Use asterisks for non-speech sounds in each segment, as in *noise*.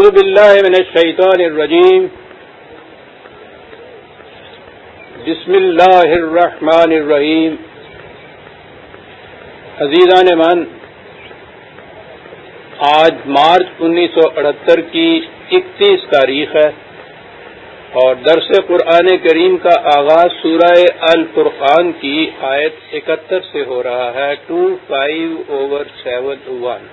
أعوذ بالله من الشيطان الرجيم بسم الله الرحمن الرحيم عزیزان من آج مارچ انیس سو اڑہتر کی اکتیس تاریخ ہے اور درس قرآن کریم کا آغاز سورہ الفرقان کی آیت اکہتر سے ہو رہا ہے، two five over seven one.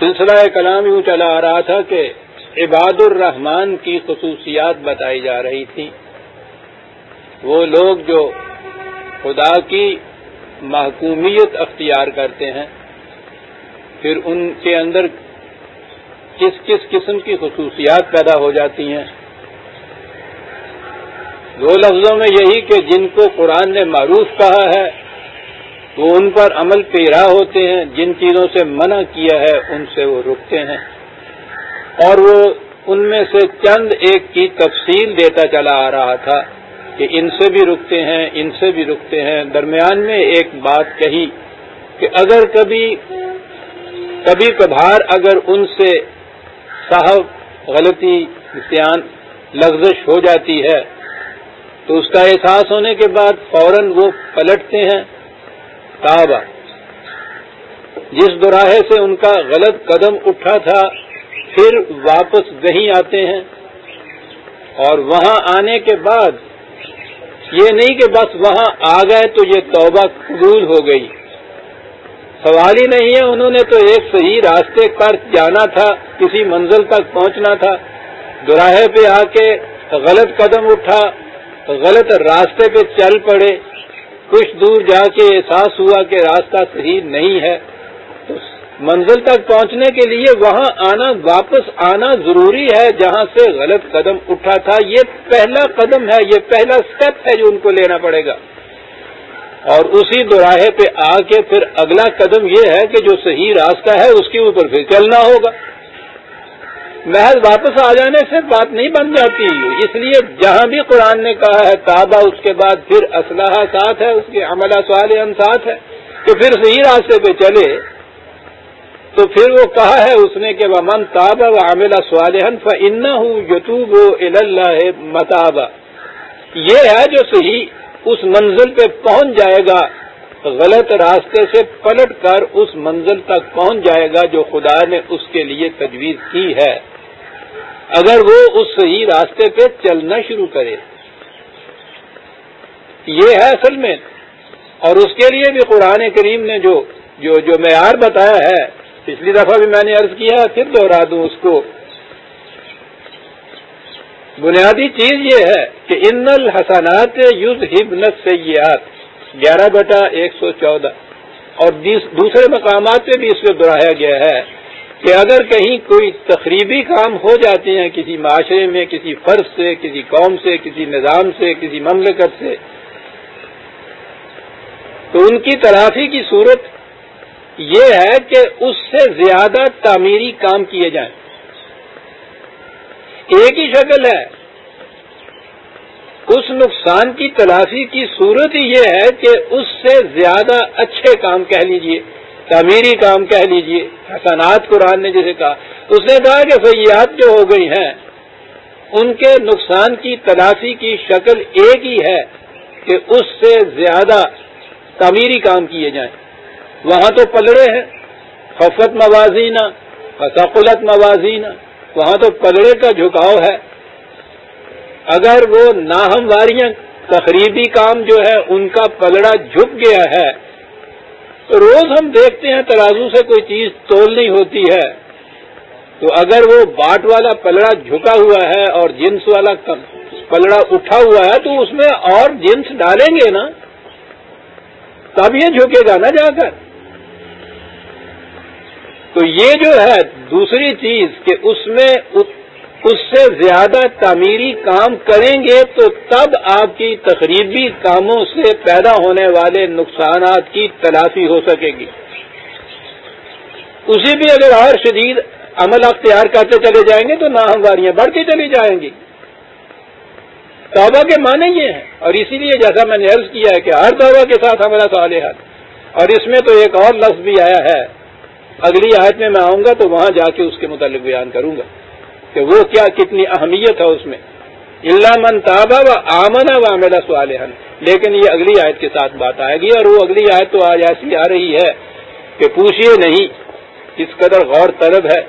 سلسلہ کلام یوں چلا آ رہا تھا کہ عباد الرحمان کی خصوصیات بتائی جا رہی تھی۔ وہ لوگ جو خدا کی محکومیت اختیار کرتے ہیں، پھر ان کے اندر کس کس قسم کی خصوصیات پیدا ہو جاتی ہیں۔ دو لفظوں میں یہی کہ جن کو قرآن نے معروف کہا ہے وہ ان پر عمل پیرا ہوتے ہیں، جن چیزوں سے منع کیا ہے، ان سے وہ رکتے ہیں۔ اور وہ ان میں سے چند ایک کی تفصیل دیتا چلا آ رہا تھا کہ ان سے بھی رکتے ہیں، ان سے بھی رکتے ہیں۔ درمیان میں ایک بات کہی کہ اگر کبھی کبھی کبھار اگر ان سے صاحب غلطی نسان لغزش ہو جاتی ہے تو اس کا احساس ہونے کے بعد فوراً وہ پلٹتے ہیں۔ کعبہ جس دوراہے سے ان کا غلط قدم اٹھا تھا، پھر واپس وہیں آتے ہیں۔ اور وہاں آنے کے بعد، یہ نہیں کہ بس وہاں آ گئے تو یہ توبہ قبول ہو گئی۔ سوال ہی نہیں ہے، انہوں نے تو ایک صحیح راستے پر جانا تھا، کسی منزل تک پہنچنا تھا۔ دوراہے پہ آ کے غلط قدم اٹھا، غلط راستے پہ چل پڑے۔ کچھ دور جا کے احساس ہوا کہ راستہ صحیح نہیں ہے، تو منزل تک پہنچنے کے لیے وہاں آنا، واپس آنا ضروری ہے، جہاں سے غلط قدم اٹھا تھا۔ یہ پہلا قدم ہے، یہ پہلا سٹیپ ہے جو ان کو لینا پڑے گا۔ اور اسی دوراہے پہ آ کے پھر اگلا قدم یہ ہے کہ جو صحیح راستہ ہے، اس کے اوپر پھر چلنا ہوگا۔ محض واپس آ جانے سے بات نہیں بن جاتی۔ اس لیے جہاں بھی قرآن نے کہا ہے تابہ اس کے بعد پھر اسلحہ ساتھ ہے، اس کے عملہ سوال ساتھ ہے۔ تو پھر صحیح راستے پہ چلے۔ تو پھر وہ کہا ہے اس نے کہ من تابہ و عاملہ صالحن فن ہوں یتوب و اللہ متابہ یہ ہے جو صحیح اس منزل پہ پہنچ جائے گا۔ غلط راستے سے پلٹ کر اس منزل تک پہنچ جائے گا جو خدا نے اس کے لیے تجویز کی ہے۔ اگر وہ اس صحیح راستے پہ چلنا شروع کرے۔ یہ ہے اصل میں۔ اور اس کے لیے بھی قرآن کریم نے جو جو جو معیار بتایا ہے، پچھلی دفعہ بھی میں نے عرض کیا پھر دوہرا دوں اس کو۔ بنیادی چیز یہ ہے کہ ان الحسنات یوز ہبنت سیاحت گیارہ بٹا ایک سو چودہ۔ اور دوسرے مقامات پہ بھی اس میں دہرایا گیا ہے۔ کہ اگر کہیں کوئی تقریبی کام ہو جاتے ہیں کسی معاشرے میں، کسی فرض سے، کسی قوم سے، کسی نظام سے، کسی مملکت سے، تو ان کی تلافی کی صورت یہ ہے کہ اس سے زیادہ تعمیری کام کیے جائیں۔ ایک ہی شکل ہے۔ اس نقصان کی تلافی کی صورت ہی یہ ہے کہ اس سے زیادہ اچھے کام کہہ لیجیے۔ تعمیری کام کہہ لیجیے۔ حسنات قرآن نے جسے کہا۔ اس نے کہا کہ سیاحت جو ہو گئی ہیں، ان کے نقصان کی تلافی کی شکل ایک ہی ہے کہ اس سے زیادہ تعمیری کام کیے جائیں۔ وہاں تو پلڑے ہیں، خفت موازینہ فسقلت موازینہ، وہاں تو پلڑے کا جھکاؤ ہے۔ اگر وہ ناہمواریاں تقریبی کام جو ہے ان کا پلڑا جھک گیا ہے روز ہم دیکھتے ہیں ترازو سے کوئی چیز تولنی ہوتی ہے۔ تو اگر وہ باٹ والا پلڑا جھکا ہوا ہے اور جنس والا پلڑا اٹھا ہوا ہے تو اس میں اور جنس ڈالیں گے نا؟ تب یہ جھکے گا نا جا کر۔ تو یہ جو ہے دوسری چیز کہ اس میں اس سے زیادہ تعمیری کام کریں گے تو تب آپ کی تقریبی کاموں سے پیدا ہونے والے نقصانات کی تلافی ہو سکے گی۔ اسی بھی اگر اور شدید عمل اختیار کرتے چلے جائیں گے تو ناہمواریاں بڑھتی چلی جائیں گی۔ توبہ کے معنی یہ ہیں۔ اور اسی لیے جیسا میں نے عرض کیا ہے کہ ہر توبہ کے ساتھ ہمارا سوال حال اور اس میں تو ایک اور لفظ بھی آیا ہے۔ اگلی آیت میں میں آؤں گا تو وہاں جا کے اس کے متعلق بیان کروں گا۔ کہ وہ کیا کتنی اہمیت ہے اس میں؟ اللہ من تابا و آمنا و میرا سوال لیکن یہ اگلی آیت کے ساتھ بات آئے گی اور وہ اگلی آیت تو آج ایسی آ رہی ہے کہ پوچھئے نہیں کس قدر غور طلب ہے،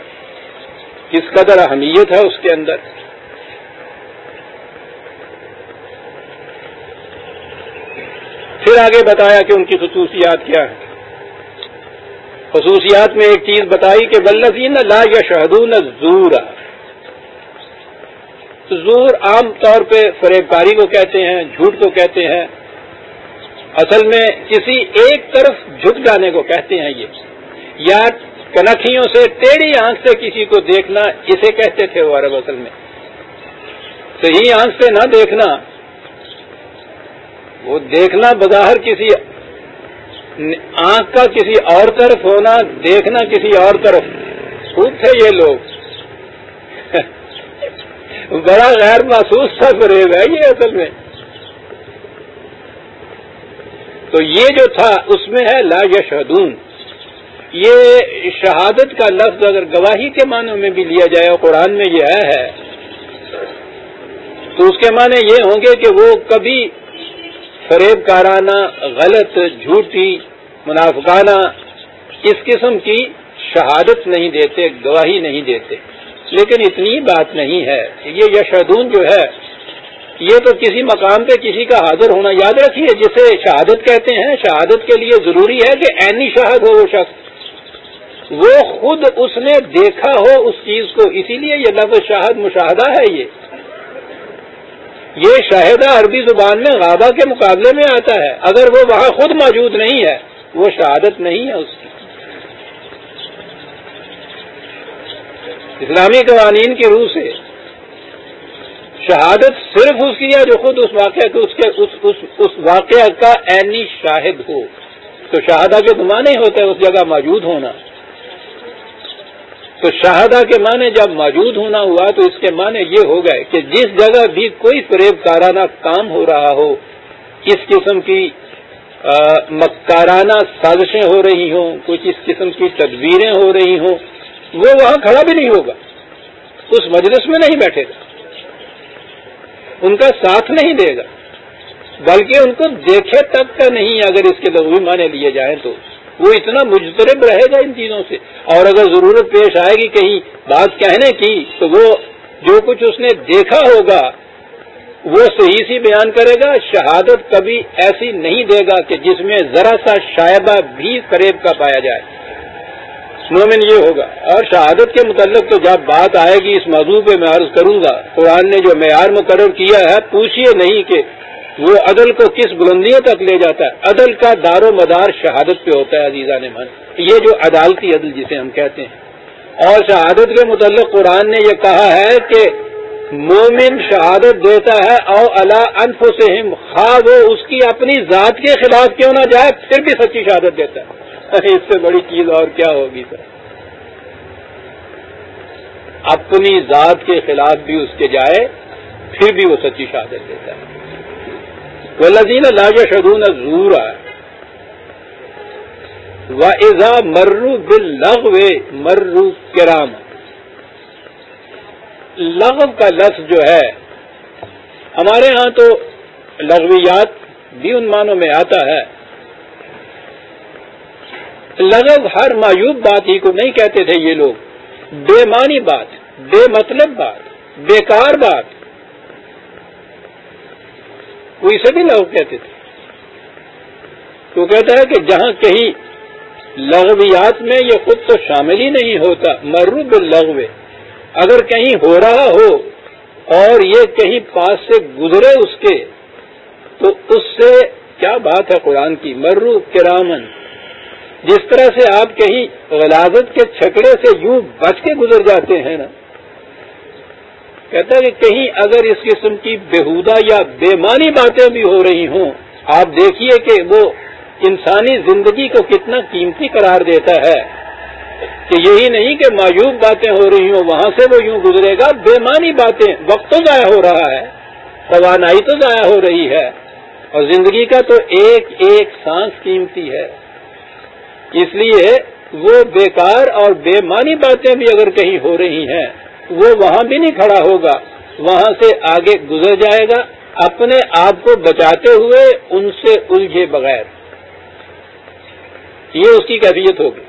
کس قدر اہمیت ہے اس کے اندر۔ پھر آگے بتایا کہ ان کی خصوصیات کیا ہے خصوصیات میں ایک چیز بتائی کہ بلزین لا یا شہدون زور زور عام طور پہ فریب کاری کو کہتے ہیں، جھوٹ کو کہتے ہیں۔ اصل میں کسی ایک طرف جھک جانے کو کہتے ہیں یہ۔ یا کنکھیوں سے ٹیڑھی آنکھ سے کسی کو دیکھنا، اسے کہتے تھے وہ عرب اصل میں۔ صحیح آنکھ سے نہ دیکھنا، وہ دیکھنا بظاہر کسی آنکھ کا کسی اور طرف ہونا، دیکھنا کسی اور طرف۔ خود تھے یہ لوگ۔ بڑا غیر محسوس تھا فریب ہے یہ اصل میں۔ تو یہ جو تھا، اس میں ہے لا یشہدون۔ یہ شہادت کا لفظ اگر گواہی کے معنوں میں بھی لیا جائے اور قرآن میں یہ ہے، تو اس کے معنی یہ ہوں گے کہ وہ کبھی فریب کارانہ غلط، جھوٹی، منافقانہ، اس قسم کی شہادت نہیں دیتے، گواہی نہیں دیتے۔ لیکن اتنی بات نہیں ہے یہ یشدون جو ہے، یہ تو کسی مقام پہ کسی کا حاضر ہونا یاد رکھیے، جسے شہادت کہتے ہیں، شہادت کے لیے ضروری ہے کہ اینی شہد ہو وہ شخص۔ وہ خود اس نے دیکھا ہو اس چیز کو، اسی لیے یہ لفظ شاہد مشاہدہ ہے یہ۔ یہ شاہدہ عربی زبان میں غابہ کے مقابلے میں آتا ہے۔ اگر وہ وہاں خود موجود نہیں ہے، وہ شہادت نہیں ہے اس کی۔ اسلامی قوانین کی روح سے۔ شہادت صرف اس کی ہے جو خود اس واقعہ اس کے اس, اس, اس واقعہ کا عینی شاہد ہو۔ تو شہادہ کے تو معنی ہوتا ہے اس جگہ موجود ہونا۔ تو شہادہ کے معنی جب موجود ہونا ہوا تو اس کے معنی یہ ہو گئے کہ جس جگہ بھی کوئی فریب کارانہ کام ہو رہا ہو کس قسم کی مکارانہ سازشیں ہو رہی ہوں کچھ اس قسم کی تدبیریں ہو رہی ہوں وہ وہاں کھڑا بھی نہیں ہوگا۔ اس مجلس میں نہیں بیٹھے گا۔ ان کا ساتھ نہیں دے گا۔ بلکہ ان کو دیکھے تک کا نہیں، اگر اس کے لغوی معنی لیے جائیں تو۔ وہ اتنا مجترب رہے گا ان چیزوں سے۔ اور اگر ضرورت پیش آئے گی کہیں بات کہنے کی، تو وہ جو کچھ اس نے دیکھا ہوگا، وہ صحیح سی بیان کرے گا۔ شہادت کبھی ایسی نہیں دے گا کہ جس میں ذرا سا شائبہ بھی قریب کا پایا جائے۔ مومن یہ ہوگا۔ اور شہادت کے متعلق تو جب بات آئے گی، اس موضوع پہ میں عرض کروں گا، قرآن نے جو معیار مقرر کیا ہے پوچھیے نہیں کہ وہ عدل کو کس بلندیوں تک لے جاتا ہے۔ عدل کا دار و مدار شہادت پہ ہوتا ہے عزیزہ نے من یہ جو عدالتی عدل جسے ہم کہتے ہیں۔ اور شہادت کے متعلق قرآن نے یہ کہا ہے کہ مومن شہادت دیتا ہے، او اللہ انف سے خواہ وہ اس کی اپنی ذات کے خلاف کیوں نہ جائے، پھر بھی سچی شہادت دیتا ہے۔ *laughs* اس سے بڑی چیز اور کیا ہوگی سر؟ اپنی ذات کے خلاف بھی اس کے جائے، پھر بھی وہ سچی شہادت دیتا ہے۔ وہ لذین لاج شدون زور و ایزا مرو بل لغ مرو کرام لغو کا لفظ جو ہے، ہمارے ہاں تو لغویات بھی ان معنوں میں آتا ہے۔ لغو ہر معیوب بات ہی کو نہیں کہتے تھے یہ لوگ۔ بے معنی بات، بے مطلب بات بیکار بات۔ وہ اسے بھی لغو کہتے تھے۔ تو کہتا ہے کہ جہاں کہیں لغویات میں یہ خود تو شامل ہی نہیں ہوتا مرب لغو اگر کہیں ہو رہا ہو اور یہ کہیں پاس سے گزرے اس کے، تو اس سے کیا بات ہے قرآن کی؟ مرو کرامن جس طرح سے آپ کہیں غلازت کے چھکڑے سے یوں بچ کے گزر جاتے ہیں نا، کہتا ہے کہ کہیں اگر اس قسم کی بےحودہ یا بے معنی باتیں بھی ہو رہی ہوں، آپ دیکھیے کہ وہ انسانی زندگی کو کتنا قیمتی قرار دیتا ہے۔ کہ یہی نہیں کہ معیوب باتیں ہو رہی ہوں، وہاں سے وہ یوں گزرے گا بے معنی باتیں، وقت تو ضائع ہو رہا ہے، توانائی تو ضائع ہو رہی ہے۔ اور زندگی کا تو ایک ایک سانس قیمتی ہے۔ اس لیے وہ بیکار اور بے معنی باتیں بھی اگر کہیں ہو رہی ہیں، وہ وہاں بھی نہیں کھڑا ہوگا۔ وہاں سے آگے گزر جائے گا۔ اپنے آپ کو بچاتے ہوئے ان سے الجھے بغیر۔ یہ اس کی کیفیت ہوگی۔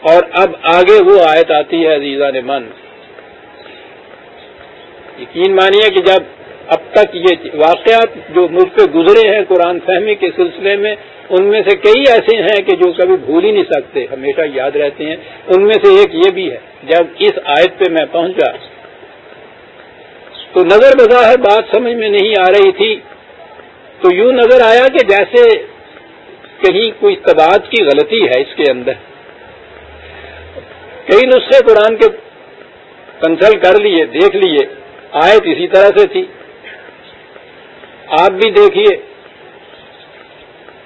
اور اب آگے وہ آیت آتی ہے عزیزہ نے من۔ یقین مانیے کہ جب اب تک یہ واقعات جو مجھ پہ گزرے ہیں قرآن فہمی کے سلسلے میں ان میں سے کئی ایسے ہیں کہ جو کبھی بھول ہی نہیں سکتے، ہمیشہ یاد رہتے ہیں۔ ان میں سے ایک یہ بھی ہے، جب اس آیت پہ میں پہنچا، تو نظر بظاہر بات سمجھ میں نہیں آ رہی تھی۔ تو یوں نظر آیا کہ جیسے کہیں کوئی تباد کی غلطی ہے اس کے اندر۔ کئی نسخے قرآن کے کنسلٹ کر لیے، دیکھ لیے، آیت اسی طرح سے تھی۔ آپ بھی دیکھیے۔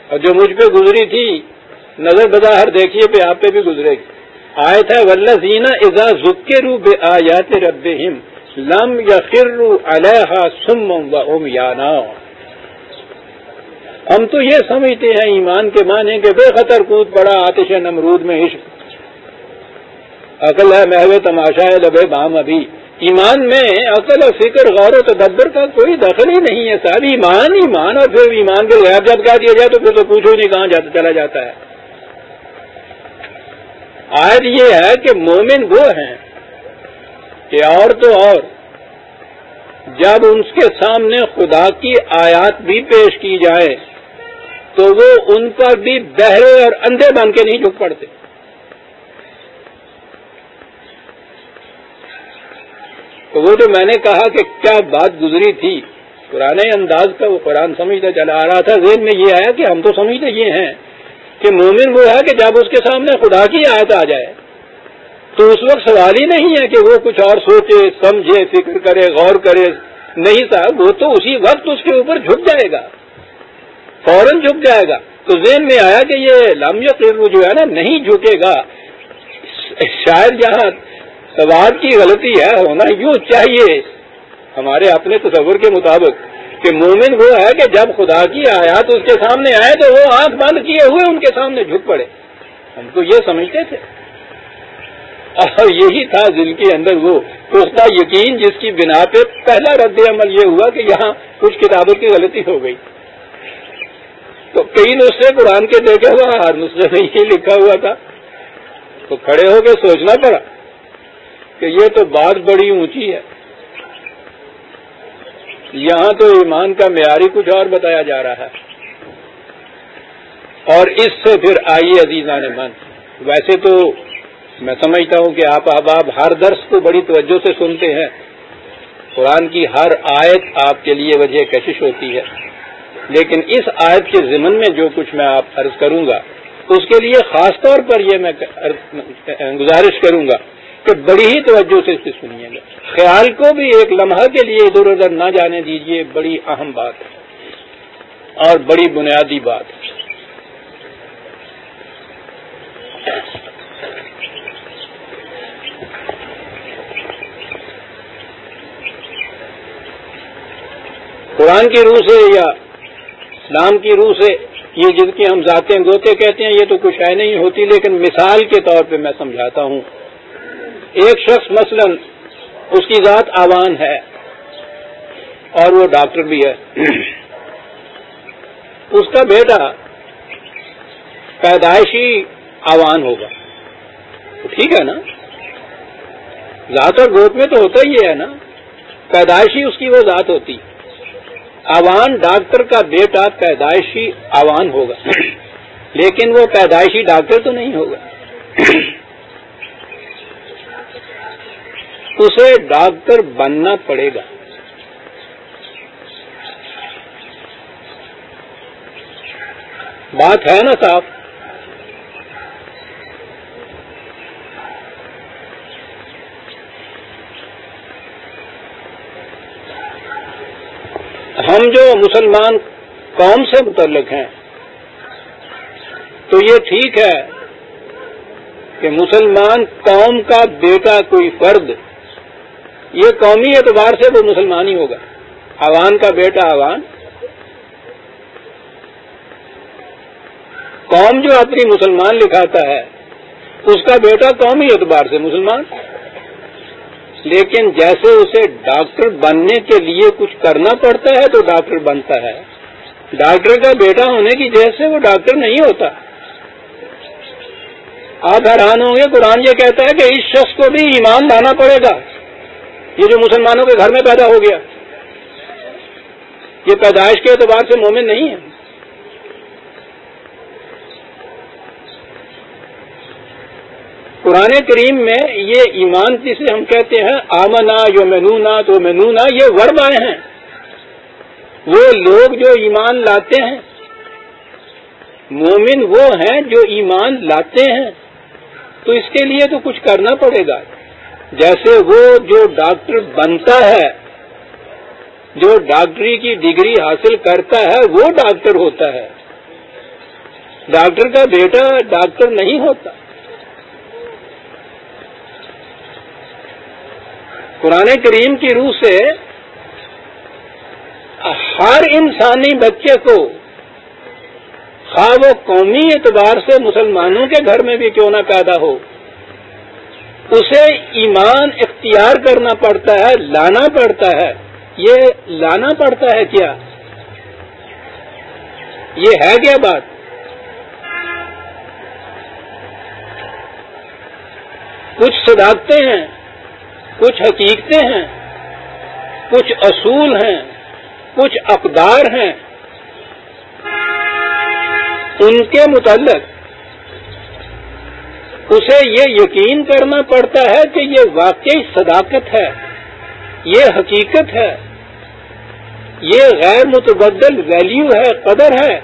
اور جو مجھ پہ گزری تھی، نظر بظاہر دیکھیے پہ آپ پہ بھی گزرے گی۔ آیت ہے ولہ زینا ازا ذکے رو بے آیات رب لم یا فرو الحا سم و ام یانا ہم تو یہ سمجھتے ہیں ایمان کے معنی کہ بے خطر کود پڑا آتش نمرود میں عشق۔ عقل ہے، محو تماشا ہے، لبے بام ابھی۔ ایمان میں عقل و فکر، غور و تدبر کا کوئی دخل ہی نہیں ہے۔ صاحب ایمان ایمان اور پھر ایمان کے غیر جب کیا دیا جائے تو پھر تو پوچھو نہیں کہاں جاتا، چلا جاتا ہے۔ آج یہ ہے کہ مومن وہ ہیں کہ اور تو اور۔ جب ان کے سامنے خدا کی آیات بھی پیش کی جائے تو وہ ان پر بھی بہرے اور اندھے بن کے نہیں جھک پڑتے۔ تو وہ جو میں نے کہا کہ کیا بات گزری تھی، پرانے انداز کا وہ قرآن سمجھتا چلا آ رہا تھا، ذہن میں یہ آیا کہ ہم تو سمجھتے یہ ہیں کہ مومن وہ ہے کہ جب اس کے سامنے خدا کی آیت آ جائے۔ تو اس وقت سوال ہی نہیں ہے کہ وہ کچھ اور سوچے، سمجھے، فکر کرے، غور کرے، نہیں صاحب، وہ تو اسی وقت اس کے اوپر جھک جائے گا، فوراً جھک جائے گا۔ تو ذہن میں آیا کہ یہ لامیا جو ہے نا، نہیں جھکے گا۔ شاید جہاں سواد کی غلطی ہے، ہونا یوں چاہیے۔ ہمارے اپنے تصور کے مطابق کہ مومن وہ ہے کہ جب خدا کی آیات اس کے سامنے آئے تو وہ آنکھ بند کیے ہوئے ان کے سامنے جھک پڑے۔ ہم تو یہ سمجھتے تھے۔ اور یہی تھا دل کے اندر وہ پختہ یقین جس کی بنا پہ پہلا رد عمل یہ ہوا کہ یہاں کچھ کتابوں کی غلطی ہو گئی۔ تو کئی نسخے قرآن کے دیکھے ہوا ہر نسخے میں یہ لکھا ہوا تھا۔ تو کھڑے ہو کے سوچنا پڑا۔ کہ یہ تو بات بڑی اونچی ہے۔ یہاں تو ایمان کا معیاری کچھ اور بتایا جا رہا ہے۔ اور اس سے پھر آئیے عزیزان من۔ ویسے تو میں سمجھتا ہوں کہ آپ احباب ہر درس کو بڑی توجہ سے سنتے ہیں۔ قرآن کی ہر آیت آپ کے لیے وجہ کشش ہوتی ہے۔ لیکن اس آیت کے ضمن میں جو کچھ میں آپ عرض کروں گا، اس کے لیے خاص طور پر یہ میں گزارش کروں گا کہ بڑی ہی توجہ سے اسے سنیے گا۔ خیال کو بھی ایک لمحہ کے لیے ادھر ادھر نہ جانے دیجیے بڑی اہم بات ہے۔ اور بڑی بنیادی بات ہے۔ قرآن کی روح سے یا اسلام کی روح سے یہ جن کی ہم ذاتیں گوتے کہتے ہیں، یہ تو کچھ ہے نہیں ہوتی، لیکن مثال کے طور پہ میں سمجھاتا ہوں۔ ایک شخص مثلا اس کی ذات آوان ہے اور وہ ڈاکٹر بھی ہے۔ اس کا بیٹا پیدائشی آوان ہوگا۔ ٹھیک ہے نا؟ ذات اور گوت میں تو ہوتا ہی ہے نا۔ پیدائشی اس کی وہ ذات ہوتی۔ آوان ڈاکٹر کا بیٹا پیدائشی آوان ہوگا۔ لیکن وہ پیدائشی ڈاکٹر تو نہیں ہوگا۔ اسے ڈاکٹر بننا پڑے گا۔ بات ہے نا صاحب؟ ہم جو مسلمان قوم سے متعلق ہیں، تو یہ ٹھیک ہے کہ مسلمان قوم کا بیٹا کوئی فرد یہ قومی اعتبار سے وہ مسلمان ہی ہوگا۔ عوان کا بیٹا عوان قوم جو اپنی مسلمان لکھاتا ہے، اس کا بیٹا قومی اعتبار سے مسلمان۔ لیکن جیسے اسے ڈاکٹر بننے کے لیے کچھ کرنا پڑتا ہے، تو ڈاکٹر بنتا ہے۔ ڈاکٹر کا بیٹا ہونے کی جیسے وہ ڈاکٹر نہیں ہوتا۔ آپ حیران ہوں گے، قرآن یہ کہتا ہے کہ اس شخص کو بھی ایمان لانا پڑے گا۔ یہ جو مسلمانوں کے گھر میں پیدا ہو گیا، یہ پیدائش کے اعتبار سے مومن نہیں ہے قرآن کریم میں یہ ایمان جسے ہم کہتے ہیں، آمنا یو مینونا تو مینونا یہ ورب آئے ہیں۔ وہ لوگ جو ایمان لاتے ہیں، مومن وہ ہیں جو ایمان لاتے ہیں۔ تو اس کے لیے تو کچھ کرنا پڑے گا۔ جیسے وہ جو ڈاکٹر بنتا ہے، جو ڈاکٹری کی ڈگری حاصل کرتا ہے، وہ ڈاکٹر ہوتا ہے۔ ڈاکٹر کا بیٹا ڈاکٹر نہیں ہوتا۔ قرآن کریم کی روح سے ہر انسانی بچے کو خواہ وہ قومی اعتبار سے مسلمانوں کے گھر میں بھی کیوں نہ پیدا ہو اسے ایمان اختیار کرنا پڑتا ہے، لانا پڑتا ہے۔ یہ لانا پڑتا ہے کیا؟ یہ ہے کیا بات؟ کچھ صداقتیں ہیں، کچھ حقیقتیں ہیں، کچھ اصول ہیں، کچھ اقدار ہیں۔ ان کے متعلق اسے یہ یقین کرنا پڑتا ہے کہ یہ واقعی صداقت ہے، یہ حقیقت ہے۔ یہ غیر متبدل ویلیو ہے، قدر ہے۔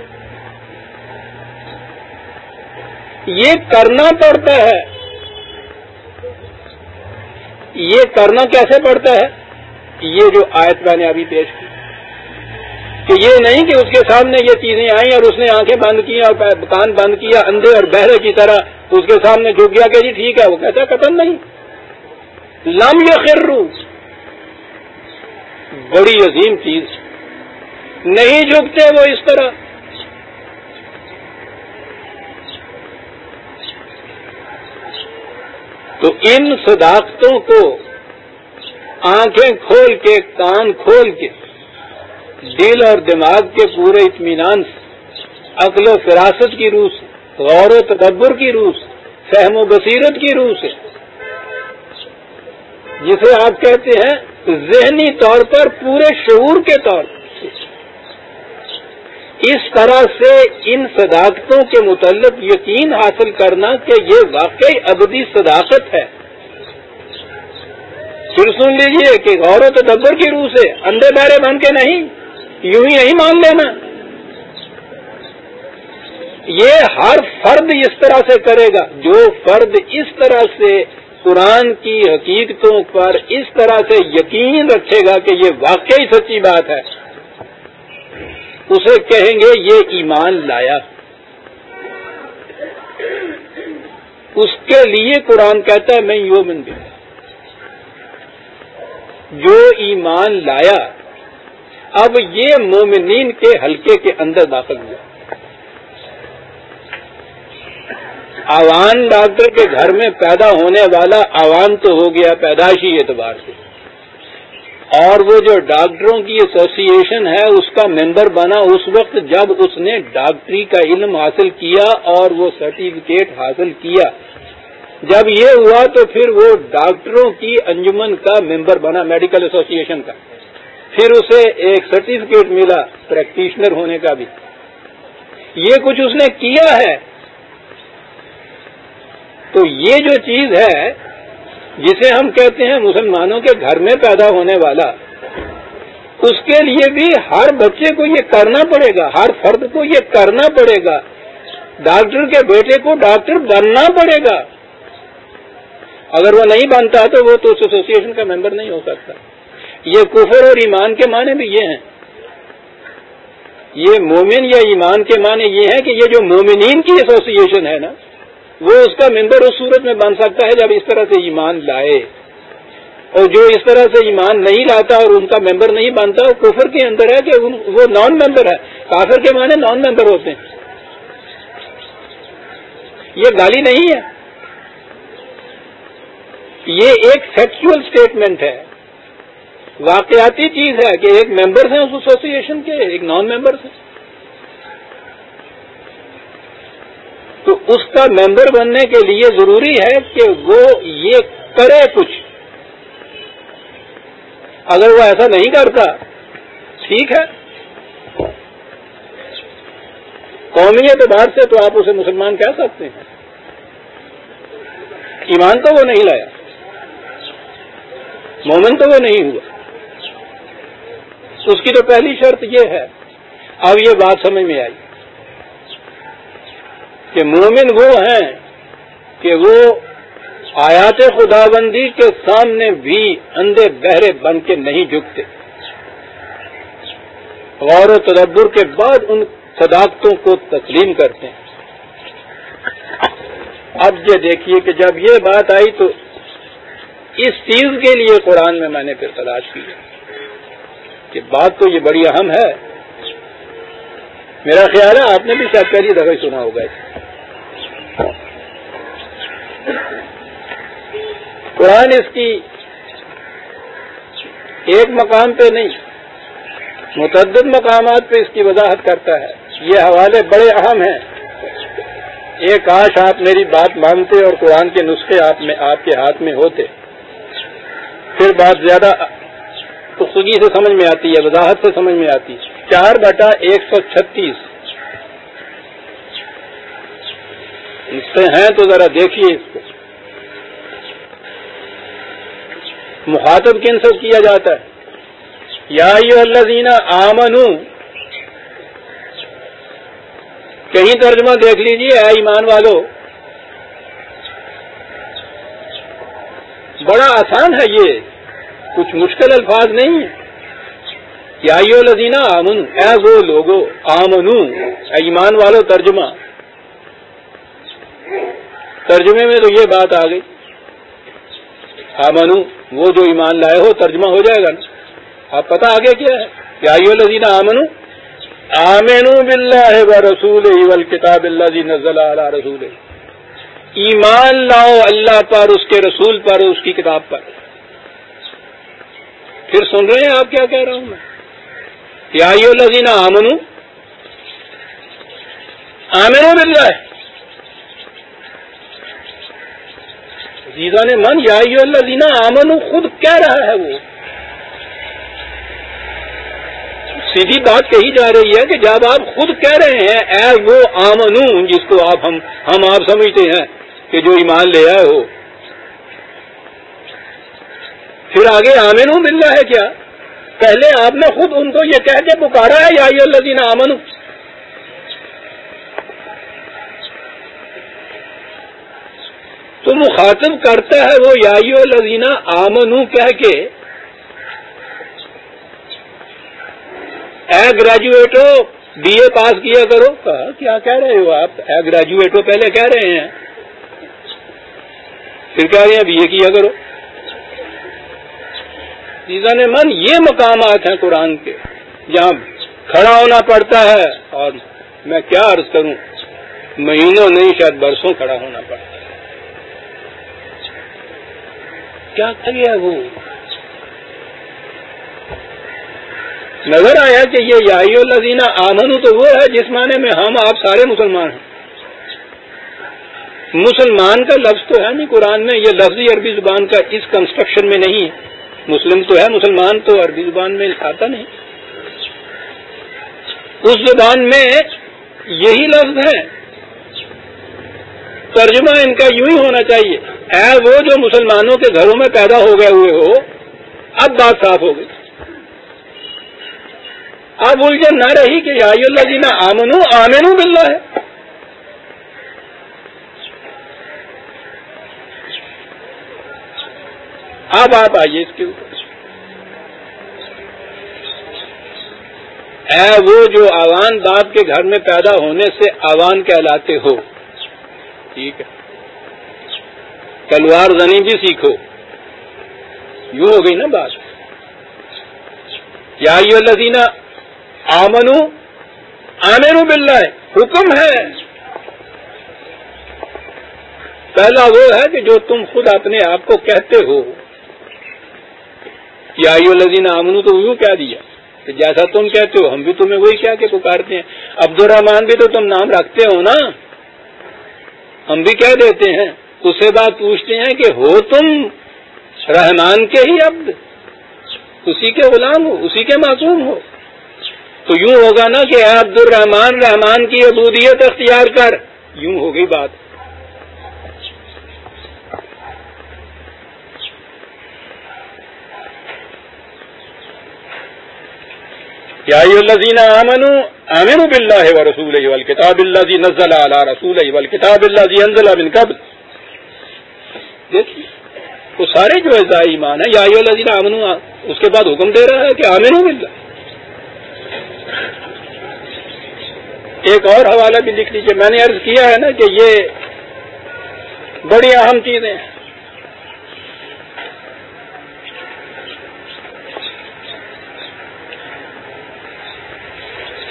یہ کرنا پڑتا ہے۔ یہ کرنا کیسے پڑتا ہے؟ یہ جو آیت میں نے ابھی پیش کی۔ کہ یہ نہیں کہ اس کے سامنے یہ چیزیں آئیں اور اس نے آنکھیں بند کی اور کان بند کیا، اندھے اور بہرے کی طرح اس کے سامنے جھک گیا کہ جی ٹھیک ہے، وہ کہتا قتل نہیں۔ لم یا بڑی عظیم چیز۔ نہیں جھکتے وہ اس طرح۔ تو ان صداقتوں کو آنکھیں کھول کے، کان کھول کے دل اور دماغ کے پورے اطمینان سے، عقل و فراست کی روح سے، غور و تدبر کی روح سے، فہم و بصیرت کی روح سے۔ جسے آپ کہتے ہیں ذہنی طور پر پورے شعور کے طور پر۔ اس طرح سے ان صداقتوں کے متعلق یقین حاصل کرنا کہ یہ واقعی ابدی صداقت ہے۔ پھر سن لیجیے کہ غور و تدبر کی روح سے اندھے بہرے بن کے نہیں۔ یوں ہی نہیں مان لینا۔ یہ ہر فرد اس طرح سے کرے گا۔ جو فرد اس طرح سے قرآن کی حقیقتوں پر اس طرح سے یقین رکھے گا کہ یہ واقعی سچی بات ہے، اسے کہیں گے یہ ایمان لایا۔ اس کے لیے قرآن کہتا ہے، میں یو من جو ایمان لایا اب یہ مومنین کے حلقے کے اندر داخل ہوا۔ عوام ڈاکٹر کے گھر میں پیدا ہونے والا عوام تو ہو گیا پیدائشی اعتبار سے۔ اور وہ جو ڈاکٹروں کی ایسوسی ایشن ہے، اس کا ممبر بنا اس وقت جب اس نے ڈاکٹری کا علم حاصل کیا اور وہ سرٹیفکیٹ حاصل کیا۔ جب یہ ہوا تو پھر وہ ڈاکٹروں کی انجمن کا ممبر بنا میڈیکل ایسوسی ایشن کا۔ پھر اسے ایک سرٹیفکیٹ ملا پریکٹیشنر ہونے کا بھی۔ یہ کچھ اس نے کیا ہے۔ تو یہ جو چیز ہے، جسے ہم کہتے ہیں مسلمانوں کے گھر میں پیدا ہونے والا، اس کے لیے بھی ہر بچے کو یہ کرنا پڑے گا، ہر فرد کو یہ کرنا پڑے گا۔ ڈاکٹر کے بیٹے کو ڈاکٹر بننا پڑے گا۔ اگر وہ نہیں بنتا تو وہ تو اس ایسوسیشن کا ممبر نہیں ہو سکتا۔ یہ کفر اور ایمان کے معنی بھی یہ ہیں۔ یہ مومن یا ایمان کے معنی یہ ہے کہ یہ جو مومنین کی ایسوسیشن ہے نا، وہ اس کا ممبر اس صورت میں بن سکتا ہے جب اس طرح سے ایمان لائے۔ اور جو اس طرح سے ایمان نہیں لاتا اور ان کا ممبر نہیں بنتا، وہ کفر کے اندر ہے کہ وہ نان ممبر ہے۔ کافر کے معنی نان ممبر ہوتے ہیں۔ یہ گالی نہیں ہے۔ یہ ایک فیکچوئل اسٹیٹمنٹ ہے۔ واقعاتی چیز ہے کہ ایک ممبر ہیں اس ایسوسی ایشن کے، ایک نان ممبر ہیں۔ تو اس کا ممبر بننے کے لیے ضروری ہے کہ وہ یہ کرے کچھ۔ اگر وہ ایسا نہیں کرتا، ٹھیک ہے۔ قومی اعتبار سے تو آپ اسے مسلمان کہہ سکتے ہیں۔ ایمان تو وہ نہیں لایا۔ مومن تو وہ نہیں ہوا۔ اس کی تو پہلی شرط یہ ہے۔ اب یہ بات سمجھ میں آئی کہ مومن وہ ہیں کہ وہ آیات خدا بندی کے سامنے بھی اندھے بہرے بن کے نہیں جھکتے۔ غور و تدبر کے بعد ان صداقتوں کو تسلیم کرتے ہیں۔ اب یہ دیکھیے کہ جب یہ بات آئی تو اس چیز کے لیے قرآن میں میں نے پھر تلاش کی۔ کہ بات تو یہ بڑی اہم ہے۔ میرا خیال ہے آپ نے بھی شاید پہلی دفعہ سنا ہوگا۔ قرآن اس کی ایک مقام پہ نہیں، متعدد مقامات پہ اس کی وضاحت کرتا ہے۔ یہ حوالے بڑے اہم ہیں۔ ایک کاش آپ میری بات مانتے اور قرآن کے نسخے آپ میں، آپ کے ہاتھ میں ہوتے۔ پھر بات زیادہ پختگی سے سمجھ میں آتی ہے، وضاحت سے سمجھ میں آتی چار بٹا ایک سو چھتیس۔ اس سے ہیں تو ذرا دیکھیے اس کو۔ مخاطب کن سے کیا جاتا ہے؟ یا اللہ زینا آمن کہیں ترجمہ دیکھ لیجیے اے ایمان والو۔ بڑا آسان ہے یہ۔ کچھ مشکل الفاظ نہیں۔ ہے یا لذینہ آمن اے وہ لوگو، آمنو، اے ایمان والو، ترجمہ۔ ترجمے میں تو یہ بات آ گئی۔ آمنو، وہ جو ایمان لائے ہو، ترجمہ ہو جائے گا نا۔ آپ پتہ آگے کیا ہے؟ یا لذینہ آمنو آمین باللہ و رسول کتاب اللہ جی نزل علی رسول ایمان لاؤ اللہ پر، اس کے رسول پر، اس کی کتاب پر۔ پھر سن رہے ہیں آپ کیا کہہ رہا ہوں میں؟ یا الذین آمنو آمینو باللہ۔ جیزا نے من، یا الذین آمنو، خود کہہ رہا ہے وہ۔ سیدھی بات کہی جا رہی ہے کہ جب آپ خود کہہ رہے ہیں، اے وہ آمنو، جس کو آپ ہم ہم آپ سمجھتے ہیں کہ جو ایمان لے آئے ہو پھر آگے آمنو مل رہا ہے کیا؟ پہلے آپ نے خود ان کو یہ کہہ کے پکارا ہے، یا اللہ دینا آمن تو مخاطب کرتا ہے وہ، یا لذینہ آمنو کہہ کے، اے گریجویٹو، بی اے پاس کیا کرو۔ کہا، کیا کہہ رہے ہو آپ؟ اے گریجویٹو، پہلے کہہ رہے ہیں۔ پھر کہہ رہے ہیں، بی اے کیا کرو۔ سیزن من یہ مقامات ہیں قرآن کے، جہاں کھڑا ہونا پڑتا ہے اور میں کیا عرض کروں، مہینوں نہیں، شاید برسوں کھڑا ہونا پڑتا ہے۔ کیا کریے وہ؟ نظر آیا کہ یہ یائی الزینہ آمن تو وہ ہے جس معنی میں ہم آپ سارے مسلمان ہیں۔ مسلمان کا لفظ تو ہے نہیں قرآن میں، یہ لفظی عربی زبان کا اس کنسٹرکشن میں نہیں ہے۔ مسلم تو ہے، مسلمان تو عربی زبان میں آتا نہیں۔ اس زبان میں یہی لفظ ہے۔ ترجمہ ان کا یوں ہی ہونا چاہیے۔ اے وہ جو مسلمانوں کے گھروں میں پیدا ہو گئے ہوئے ہو، اب بات صاف ہو گئی۔ اب الجھن نہ رہی کہ یا اللہ جی میں آمنو آمینو بلّہ ہے اب آپ آئیے اس کے اوپر. اے وہ جو آوان باپ کے گھر میں پیدا ہونے سے آوان کہلاتے ہو. ٹھیک ہے. تلوار زنی بھی سیکھو. یوں ہو گئی نا بات. یا لذینہ آمنو آمینو باللہ، حکم ہے. پہلا وہ ہے کہ جو تم خود اپنے آپ کو کہتے ہو کہ آئیو لذین امن تو یوں کیا دیا کہ جیسا تم کہتے ہو، ہم بھی تمہیں وہی کیا کہ پکارتے ہیں۔ عبد الرحمان بھی تو تم نام رکھتے ہو نا؟ ہم بھی کہہ دیتے ہیں۔ اس سے بات پوچھتے ہیں کہ ہو تم رحمان کے ہی عبد؟ اسی کے غلام ہو، اسی کے معصوم ہو۔ تو یوں ہوگا نا کہ عبد الرحمان رحمان کی عبودیت اختیار کر۔ یوں ہوگی بات۔ الزین امن امن بلّہ و رسول کتاب اللہ نزل علی رسول کتاب اللہ انزل بن قبل. دیکھیے، وہ سارے جو ہے ایمان ہے یا الزین امن اس کے بعد حکم دے رہا ہے کہ آمن بلّہ ایک اور حوالہ بھی لکھ لیجیے میں نے عرض کیا ہے نا کہ یہ بڑی اہم چیزیں ہیں۔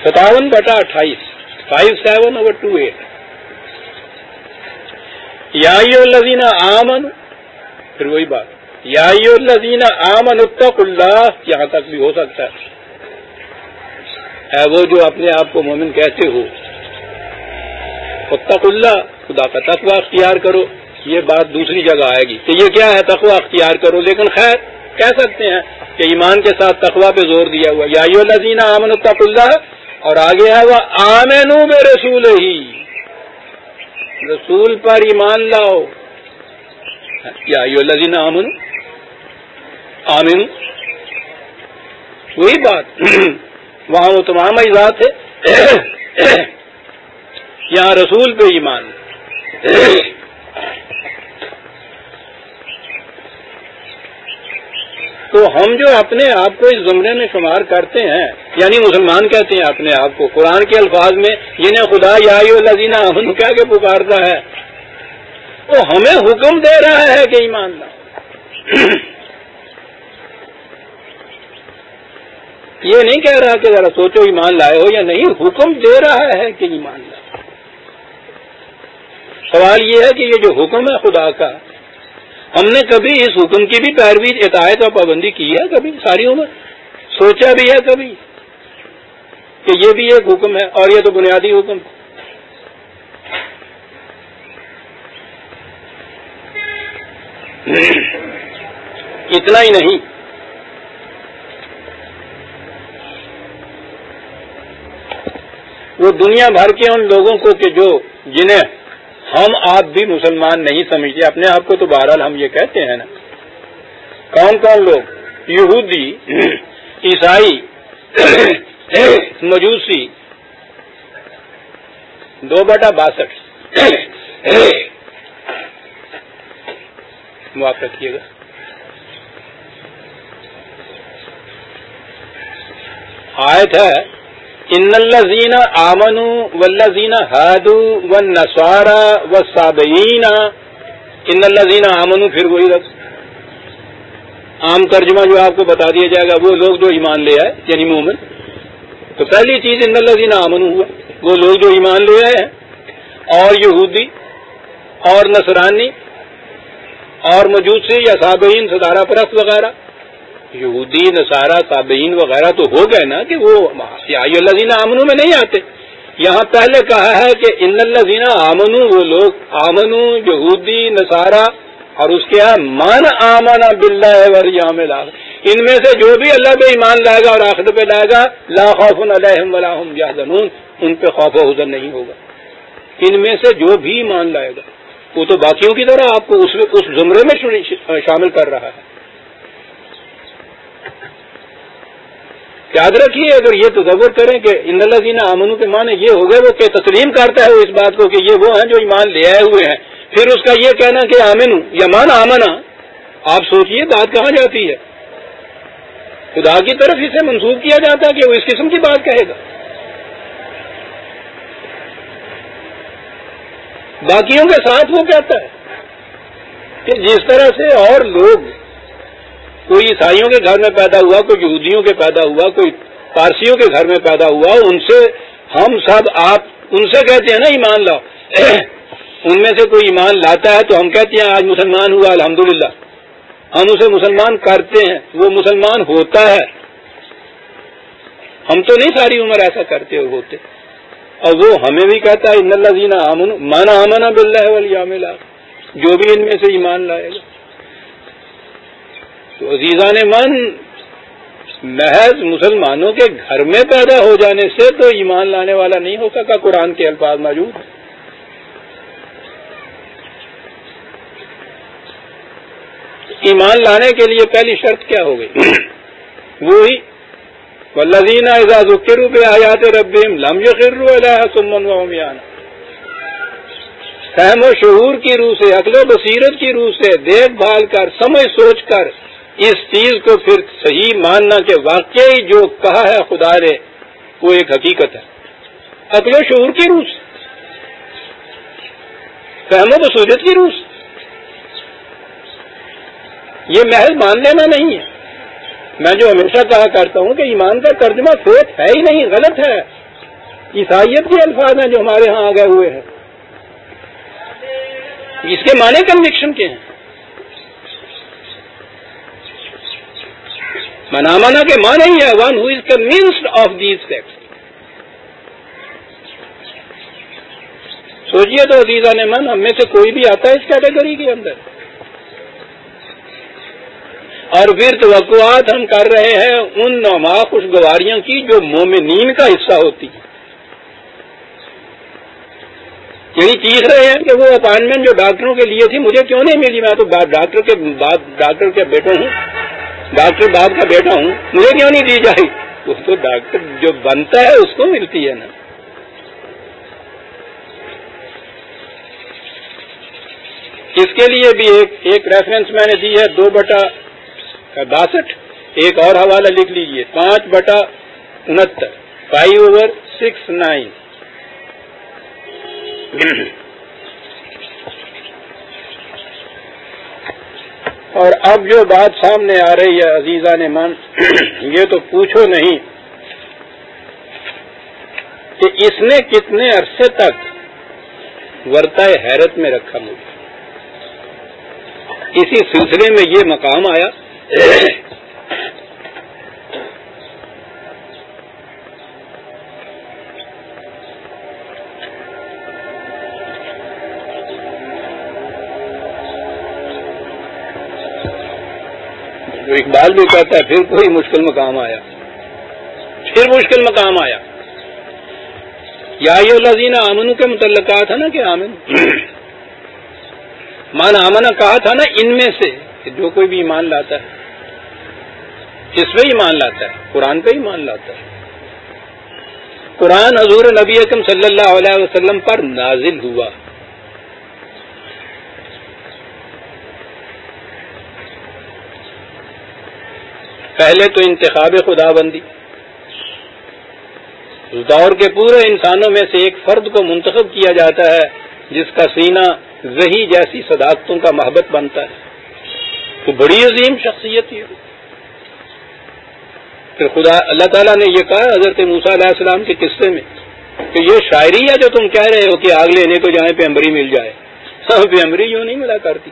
ستاون بٹا اٹھائیس five seven over two eight یا لذینہ آمن پھر وہی بات. یا لذینہ آمن اتق اللہ، یہاں تک بھی ہو سکتا ہے۔ اے وہ جو اپنے آپ کو مومن کہتے ہو اتق اللہ، خدا کا تقوی اختیار کرو، یہ بات دوسری جگہ آئے گی۔ کہ یہ کیا ہے؟ تقوی اختیار کرو۔ لیکن خیر، کہہ سکتے ہیں کہ ایمان کے ساتھ تقوی پہ زور دیا ہوا یا لذینہ آمن اتق اللہ اور آگے ہے وہ آمین بے رسول ہی رسول پر ایمان لاؤ۔ کیا لذین آمن آمین وہی بات۔ وہاں وہ تمام اجزاد تھے یہاں رسول پہ ایمان۔ تو ہم جو اپنے آپ کو اس زمرے میں شمار کرتے ہیں یعنی مسلمان کہتے ہیں اپنے آپ کو، قرآن کے الفاظ میں، جنہیں خدا یا لذینہ امن کیا کہ پکارتا ہے۔ وہ ہمیں حکم دے رہا ہے کہ ایمان لا یہ نہیں کہہ رہا کہ ذرا سوچو ایمان لائے ہو یا نہیں، حکم دے رہا ہے کہ ایمان لا سوال یہ ہے کہ یہ جو حکم ہے خدا کا ہم نے کبھی اس حکم کی بھی پیروی، اطاعت اور پابندی کی ہے کبھی، ساری عمر۔ سوچا بھی ہے کبھی کہ یہ بھی ایک حکم ہے اور یہ تو بنیادی حکم اتنا ہی نہیں۔ وہ دنیا بھر کے ان لوگوں کو کہ جو جنہیں ہم آپ بھی مسلمان نہیں سمجھتے، اپنے آپ کو تو بہرحال ہم یہ کہتے ہیں نا۔ کون کون لوگ؟ یہودی، عیسائی، مجوسی۔ دو بٹا باسٹھ۔ معاف رکھیے گا۔ آیت ہے ان الزین آمن ولزین ہادو و نسوارا و صابئین ان الزین آمن پھر وہی رقص عام ترجمہ جو آپ کو بتا دیا جائے گا، وہ لوگ جو ایمان لے آئے یعنی مومن۔ تو پہلی چیز ان الزین آمن ہوا، وہ لوگ جو ایمان لے آئے ہیں، اور یہودی، اور نصرانی، اور مجوسی یا صابئین ستارہ پرست وغیرہ۔ یہودی، نصارہ، تابعین وغیرہ تو ہو گئے نا کہ وہ الزین آمنو میں نہیں آتے۔ یہاں پہلے کہا ہے کہ ان الزین آمنو وہ لوگ آمنو یہودی، نصارہ اور اس کے من آمنا بلّہ ان میں سے جو بھی اللہ پہ ایمان لائے گا اور آخر پہ لائے گا، لا خوف علیہم ولا هم ان پہ خوف و حضر نہیں ہوگا۔ ان میں سے جو بھی ایمان لائے گا، وہ تو باقیوں کی طرح آپ کو اس زمرے میں شامل کر رہا ہے۔ یاد رکھیے، اگر یہ تصور کریں کہ ان اللہ زین امن کے معنی یہ ہو گئے وہ کہ تسلیم کرتا ہے اس بات کو کہ یہ وہ ہیں جو ایمان لے آئے ہوئے ہیں۔ پھر اس کا یہ کہنا کہ آمن یا مان آمنا آپ سوچئے بات کہاں جاتی ہے۔ خدا کی طرف اسے منسوخ کیا جاتا ہے کہ وہ اس قسم کی بات کہے گا۔ باقیوں کے ساتھ وہ کہتا ہے کہ جس طرح سے اور لوگ کوئی عیسائیوں کے گھر میں پیدا ہوا، کوئی یہودیوں کے پیدا ہوا، کوئی پارسیوں کے گھر میں پیدا ہوا، ان سے ہم سب آپ، ان سے کہتے ہیں نا ایمان لاؤ۔ ان میں سے کوئی ایمان لاتا ہے تو ہم کہتے ہیں آج مسلمان ہوا، الحمدللہ۔ ہم اسے مسلمان کرتے ہیں، وہ مسلمان ہوتا ہے۔ ہم تو نہیں ساری عمر ایسا کرتے اور ہوتے۔ اور وہ ہمیں بھی کہتا ہے، ان اللہ زینا امن مانا امنا بلّہ ولی جو بھی ان میں سے ایمان لائے گا۔ تو عزیزان من محض مسلمانوں کے گھر میں پیدا ہو جانے سے تو ایمان لانے والا نہیں ہو سکا، قرآن کے الفاظ موجود ایمان لانے کے لیے پہلی شرط کیا ہو گئی؟ وہی ولزین اعزاز روپ آیات ربیم لم یقرو اللہ سمن ومیان فہم و شعور کی روح سے، عقل و بصیرت کی روح سے دیکھ بھال کر، سمجھ سوچ کر اس چیز کو پھر صحیح ماننا کہ واقعی جو کہا ہے خدا نے، وہ ایک حقیقت ہے۔ عقل و شعور کی روح سے فہم و بصورت کی روح سے یہ محض مان لینا نہیں ہے۔ میں جو ہمیشہ کہا کرتا ہوں کہ ایمان کا ترجمہ فیت ہے ہی نہیں، غلط ہے۔ عیسائیت کے الفاظ ہیں جو ہمارے ہاں آ گئے ہوئے ہیں۔ اس کے معنی کنوکشن کے ہیں۔ منامانا کے معنی ہی ہے one who is convinced of these facts سوچیے تو عزیزہ نے من ہم میں سے کوئی بھی آتا ہے اس کیٹیگری کے اندر۔ اور پھر توقعات ہم کر رہے ہیں ان نما خوشگواریوں کی جو مومنین کا حصہ ہوتی ہے یہی یعنی چیخ رہے ہیں کہ وہ اپائنٹمنٹ جو ڈاکٹروں کے لیے تھی، مجھے کیوں نہیں ملی؟ میں تو ڈاکٹر کے ڈاکٹر کا بیٹا ہوں۔ ڈاکٹر باپ کا بیٹا ہوں، مجھے کیوں نہیں دی جائے؟ وہ تو ڈاکٹر جو بنتا ہے، اس کو ملتی ہے نا۔ اس کے لیے بھی ایک ایک ریفرنس میں نے دی ہے، دو بٹا باسٹھ، ایک اور حوالہ لکھ لیجیے۔ پانچ بٹا انہتر فائیو اوور سکس نائن اور اب جو بات سامنے آ رہی ہے عزیزہ نے من، *clears throat* یہ تو پوچھو نہیں کہ اس نے کتنے عرصے تک ورتائے حیرت میں رکھا مجھے اسی سلسلے میں یہ مقام آیا اقبال بھی کہتا ہے، پھر کوئی مشکل مقام آیا۔ پھر مشکل مقام آیا۔ یا لذین آمن کے متعلقات تھا نا کہ آمن؟ مان آمن کہا تھا نا ان میں سے کہ جو کوئی بھی ایمان لاتا ہے، کس پہ ایمان لاتا ہے؟ قرآن پہ ایمان لاتا ہے۔ قرآن حضور نبی اکم صلی اللہ علیہ وسلم پر نازل ہوا۔ پہلے تو انتخاب خدا بندی اس دور کے پورے انسانوں میں سے ایک فرد کو منتخب کیا جاتا ہے، جس کا سینہ زہی جیسی صداقتوں کا محبت بنتا ہے۔ تو بڑی عظیم شخصیت یہ پھر خدا، اللہ تعالیٰ نے یہ کہا حضرت موسا علیہ السلام کے قصے میں کہ یہ شاعری ہے جو تم کہہ رہے ہو کہ آگ لینے کو جہاں پیمبری مل جائے۔ ہاں پیمبری یوں نہیں ملا کرتی۔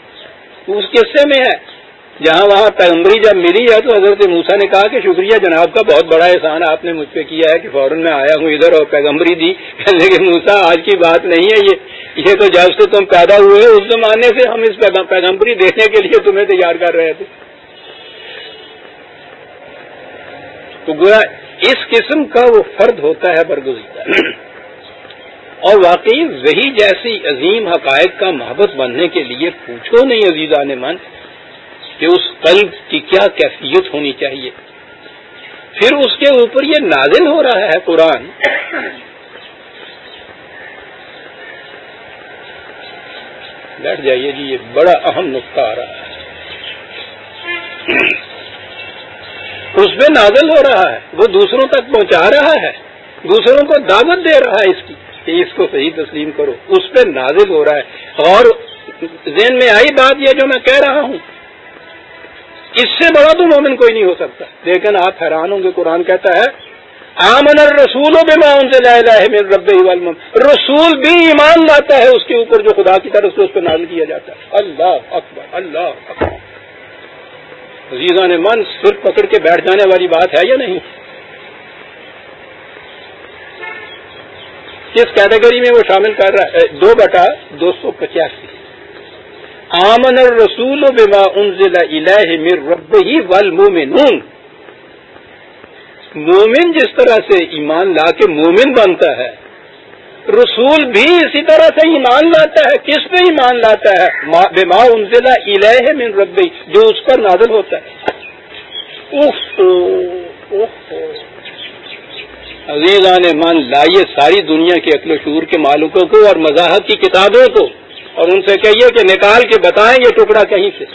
اس قصے میں ہے۔ جہاں وہاں پیغمبری جب ملی ہے تو حضرت موسا نے کہا کہ شکریہ جناب کا بہت بڑا احسان آپ نے مجھ پہ کیا ہے کہ فوراً میں آیا ہوں ادھر اور پیغمبری دی *laughs* لیکن موسا آج کی بات نہیں ہے یہ یہ تو جب سے تم پیدا ہوئے اس زمانے سے ہم اس پیغمبری دیکھنے کے لیے تمہیں تیار کر رہے تھے۔ تو گویا اس قسم کا وہ فرد ہوتا ہے برگزیدہ۔ اور واقعی وہی جیسی عظیم حقائق کا محبت بننے کے لیے پوچھو نہیں عزیزہ نے من کہ اس قلب کی کیا کیفیت ہونی چاہیے۔ پھر اس کے اوپر یہ نازل ہو رہا ہے قرآن۔ بیٹھ جائیے جی یہ بڑا اہم نقطہ آ رہا ہے۔ اس پہ نازل ہو رہا ہے، وہ دوسروں تک پہنچا رہا ہے، دوسروں کو دعوت دے رہا ہے اس کی کہ اس کو صحیح تسلیم کرو۔ اس پہ نازل ہو رہا ہے۔ اور ذہن میں آئی بات یہ جو میں کہہ رہا ہوں اس سے بڑا تو مومن کوئی نہیں ہو سکتا۔ لیکن آپ حیران ہوں گے، قرآن کہتا ہے، آمن رسول و بما ان سے رب رسول بھی ایمان لاتا ہے اس کے اوپر جو خدا کی طرف سے اس پہ نازل کیا جاتا ہے۔ اللہ اکبر اللہ اکبر۔ عزیزہ نے من صرف پکڑ کے بیٹھ جانے والی بات ہے یا نہیں؟ کس کیٹیگری میں وہ شامل کر رہا ہے؟ دو بٹا دو سو پچاسی۔ آمن الرسول بما انزل الیہ من رب ہی والمومنون مومن جس طرح سے ایمان لا کے مومن بنتا ہے، رسول بھی اسی طرح سے ایمان لاتا ہے۔ کس پہ ایمان لاتا ہے؟ بے ماں انزلہ الہ من ربی جو اس پر نازل ہوتا ہے۔ عزیزان مان لائیے ساری دنیا کے اکل شعور کے مالکوں کو اور مذاہب کی کتابوں کو۔ اور ان سے کہیے کہ نکال کے بتائیں یہ ٹکڑا کہیں سے؟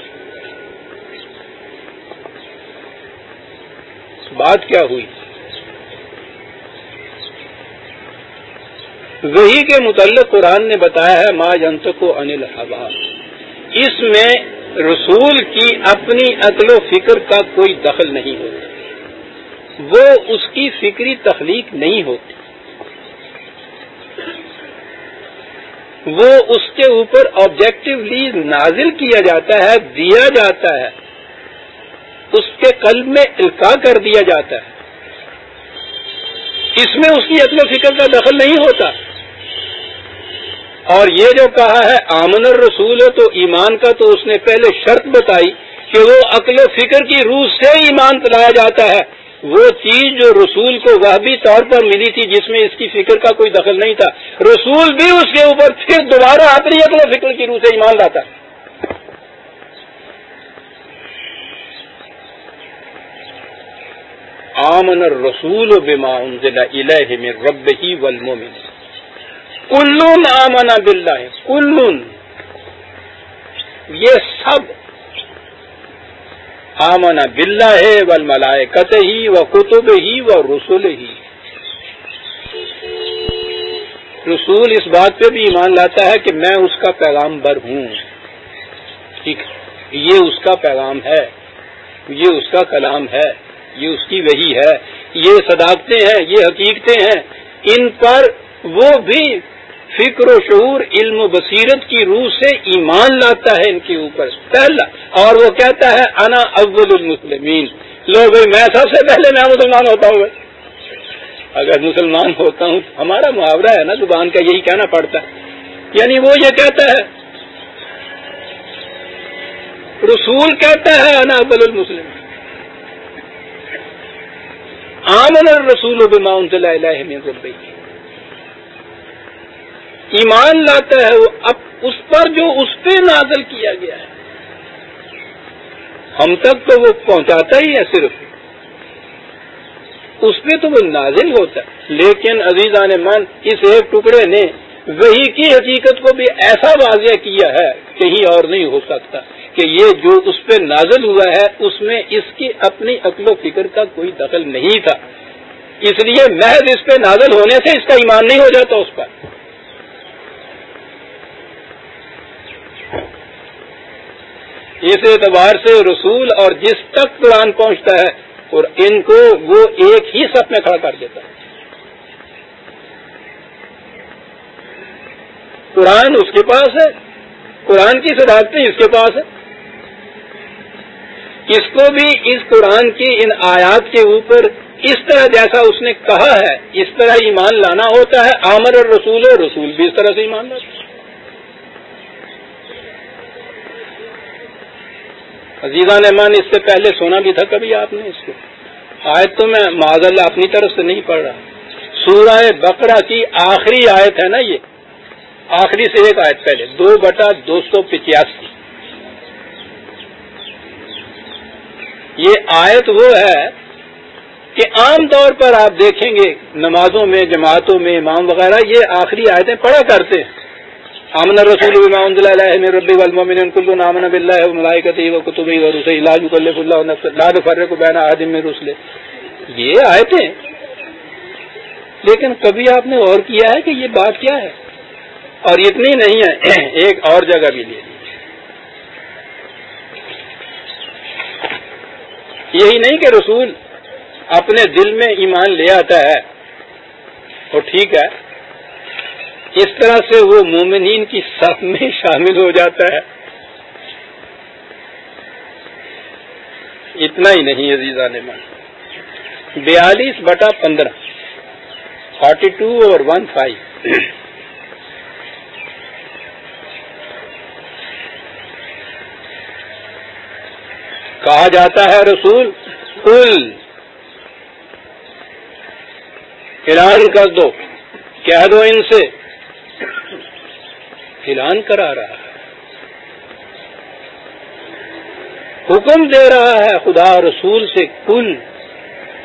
بات کیا ہوئی؟ وہی کے متعلق قرآن نے بتایا ہے، ما جنت کو انل ہوا اس میں رسول کی اپنی عقل و فکر کا کوئی دخل نہیں ہوتا۔ وہ اس کی فکری تخلیق نہیں ہوتی۔ وہ اس کے اوپر آبجیکٹولی نازل کیا جاتا ہے، دیا جاتا ہے۔ اس کے قلب میں القاع کر دیا جاتا ہے۔ اس میں اس کی عقل و فکر کا دخل نہیں ہوتا۔ اور یہ جو کہا ہے، آمن الرسول، تو ایمان کا تو اس نے پہلے شرط بتائی کہ وہ عقل و فکر کی روح سے ایمان پلایا جاتا ہے۔ وہ چیز جو رسول کو وہ بھی طور پر ملی تھی جس میں اس کی فکر کا کوئی دخل نہیں تھا، رسول بھی اس کے اوپر پھر دوبارہ اپنی عقل و فکر کی روح سے ایمان لاتا۔ آمن الرسول بما انزل الیہ من ربہ والمومن کلون آمنا بلّہ کلون۔ یہ سب آمنا بلّہ ہے ول ملائے ہی و کتب ہی و رسول ہی۔ رسول اس بات پہ بھی ایمان لاتا ہے کہ میں اس کا پیغام بر ہوں۔ ٹھیک یہ اس کا پیغام ہے۔ یہ اس کا کلام ہے۔ یہ اس کی وہی ہے۔ یہ صداقتیں ہیں، یہ حقیقتیں ہیں۔ ان پر وہ بھی فکر و شعور، علم و بصیرت کی روح سے ایمان لاتا ہے ان کے اوپر۔ پہلا، اور وہ کہتا ہے، انا اول المسلمین۔ لو بھائی، میں سب سے پہلے میں مسلمان ہوتا ہوں بھائی۔ اگر مسلمان ہوتا ہوں، ہمارا محاورہ ہے نا، زبان کا یہی کہنا پڑتا ہے۔ یعنی وہ یہ کہتا ہے، رسول کہتا ہے، انا اول المسلم آمن الرسول بما انزل الیہ من ربی ایمان لاتا ہے، وہ اب اس پر جو اس پہ نازل کیا گیا ہے۔ ہم تک تو وہ پہنچاتا ہی ہے صرف۔ اس پہ تو وہ نازل ہوتا ہے۔ لیکن عزیزان من اس ایک ٹکڑے نے وہی کی حقیقت کو بھی ایسا واضح کیا ہے، کہیں اور نہیں ہو سکتا کہ یہ جو اس پہ نازل ہوا ہے، اس میں اس کی اپنی عقل و فکر کا کوئی دخل نہیں تھا۔ اس لیے محض اس پہ نازل ہونے سے اس کا ایمان نہیں ہو جاتا اس پر۔ اس اعتبار سے رسول اور جس تک قرآن پہنچتا ہے اور ان کو وہ ایک ہی سب میں کھڑا کر دیتا ہے۔ قرآن اس کے پاس ہے۔ قرآن کی صداقتیں اس کے پاس ہے۔ اس کو بھی اس قرآن کی ان آیات کے اوپر اس طرح جیسا اس نے کہا ہے، اس طرح ایمان لانا ہوتا ہے۔ آمر اور رسول اور رسول بھی اس طرح سے ایمان لاتا ہے۔ عزیزہ نعمان اس سے پہلے سونا بھی تھا کبھی آپ نے اس کو۔ آیت تو میں معذ اللہ اپنی طرف سے نہیں پڑھ رہا۔ سورہ بقرہ کی آخری آیت ہے نا یہ۔ آخری سے ایک آیت پہلے۔ دو بٹا دو سو پچاسی۔ یہ آیت وہ ہے کہ عام طور پر آپ دیکھیں گے نمازوں میں، جماعتوں میں، امام وغیرہ یہ آخری آیتیں پڑھا کرتے ہیں۔ آمن رسول بما انزل علیہ من ربی والمؤمنین کل آمن باللہ و ملائکتی و لا یکلف اللہ نفس لا نفرق بین احد من رسل. یہ آیتیں. لیکن کبھی آپ نے اور کیا ہے کہ یہ بات کیا ہے؟ اور اتنی نہیں ہے، *clears throat* ایک اور جگہ بھی لے یہی نہیں کہ رسول اپنے دل میں ایمان لے آتا ہے، وہ ٹھیک ہے اس طرح سے وہ مومنین کی سب میں شامل ہو جاتا ہے۔ اتنا ہی نہیں عزیزہ نے بیالیس بٹا پندرہ، فورٹی ٹو اور ون فائیو۔ کہا جاتا ہے رسول کل اعلان کر دو، کہہ دو ان سے۔ اعلان کرا رہا ہے۔ حکم دے رہا ہے خدا رسول سے، کل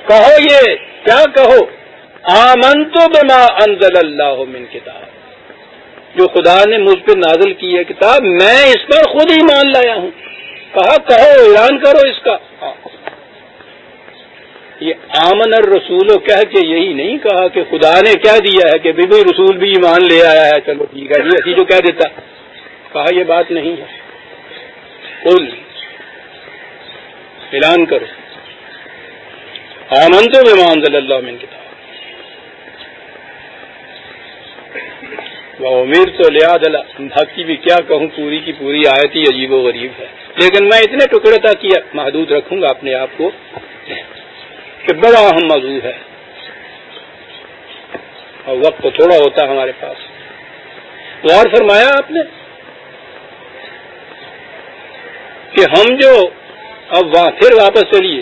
کہو یہ، کیا کہو؟ آمن تو بما انزل اللہ من کتاب۔ جو خدا نے مجھ پہ نازل کی ہے کتاب، میں اس پر خود ہی مان لایا ہوں۔ کہا، کہو، اعلان کرو اس کا۔ یہ آمن اور رسول کہہ کے یہی نہیں کہا کہ خدا نے کیا دیا ہے کہ بھی رسول بھی ایمان لے آیا ہے، چلو ٹھیک ہے جی ایسی جو کہہ دیتا۔ کہا یہ بات نہیں ہے۔ کل اعلان کرو۔ آمن تو ایمان صلی اللہ من کتاب وہ امیر تو لیا دلا باقی بھی کیا کہوں، پوری کی پوری آیت ہی عجیب و غریب ہے۔ لیکن میں اتنے ٹکڑے تھا کیا محدود رکھوں گا اپنے آپ کو۔ کہ بڑا اہم موضوع ہے۔ اور وقت تو تھوڑا ہوتا ہے ہمارے پاس۔ غور فرمایا آپ نے کہ ہم جو اب پھر واپس چلیے۔